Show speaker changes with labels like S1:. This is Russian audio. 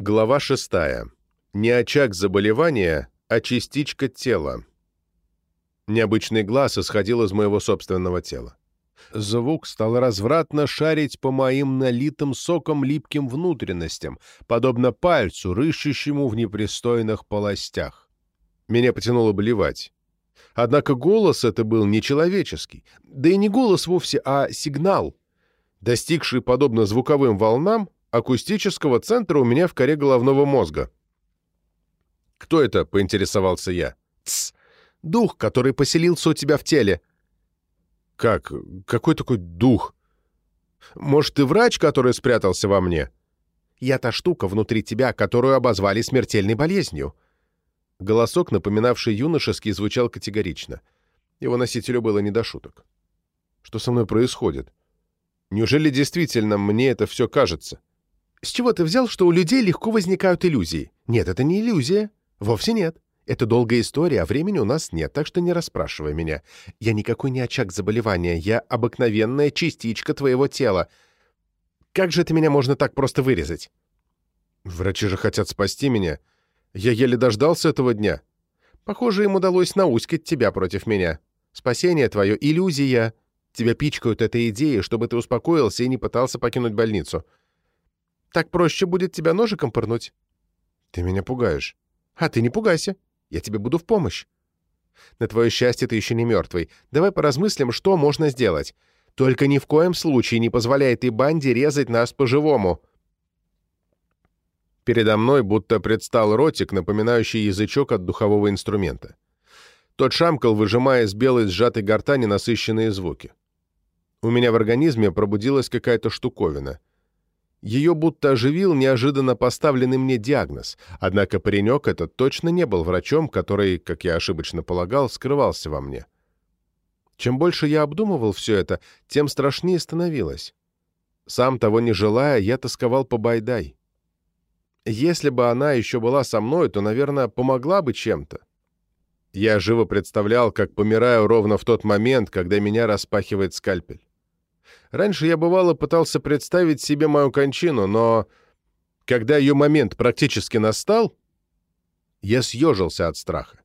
S1: Глава 6. Не очаг заболевания, а частичка тела. Необычный глаз исходил из моего собственного тела. Звук стал развратно шарить по моим налитым соком липким внутренностям, подобно пальцу, рыщущему в непристойных полостях. Меня потянуло болевать. Однако голос это был нечеловеческий. Да и не голос вовсе, а сигнал, достигший, подобно звуковым волнам, акустического центра у меня в коре головного мозга. «Кто это?» — поинтересовался я. «Тсс! Дух, который поселился у тебя в теле». «Как? Какой такой дух? Может, ты врач, который спрятался во мне?» «Я та штука внутри тебя, которую обозвали смертельной болезнью». Голосок, напоминавший юношеский, звучал категорично. Его носителю было не до шуток. «Что со мной происходит? Неужели действительно мне это все кажется?» «С чего ты взял, что у людей легко возникают иллюзии? Нет, это не иллюзия. Вовсе нет. Это долгая история, а времени у нас нет, так что не расспрашивай меня. Я никакой не очаг заболевания, я обыкновенная частичка твоего тела. Как же это меня можно так просто вырезать?» «Врачи же хотят спасти меня. Я еле дождался этого дня. Похоже, им удалось науськать тебя против меня. Спасение твое — иллюзия. Тебя пичкают этой идеей, чтобы ты успокоился и не пытался покинуть больницу. Так проще будет тебя ножиком пырнуть. Ты меня пугаешь. А ты не пугайся. Я тебе буду в помощь. На твое счастье ты еще не мертвый. Давай поразмыслим, что можно сделать. Только ни в коем случае не позволяй этой банде резать нас по-живому. Передо мной будто предстал ротик, напоминающий язычок от духового инструмента. Тот шамкал, выжимая из белой сжатой гортани насыщенные звуки. У меня в организме пробудилась какая-то штуковина. Ее будто оживил неожиданно поставленный мне диагноз, однако паренек этот точно не был врачом, который, как я ошибочно полагал, скрывался во мне. Чем больше я обдумывал все это, тем страшнее становилось. Сам того не желая, я тосковал по Байдай. Если бы она еще была со мной, то, наверное, помогла бы чем-то. Я живо представлял, как помираю ровно в тот момент, когда меня распахивает скальпель. Раньше я, бывало, пытался представить себе мою кончину, но когда ее момент практически настал, я съежился от страха.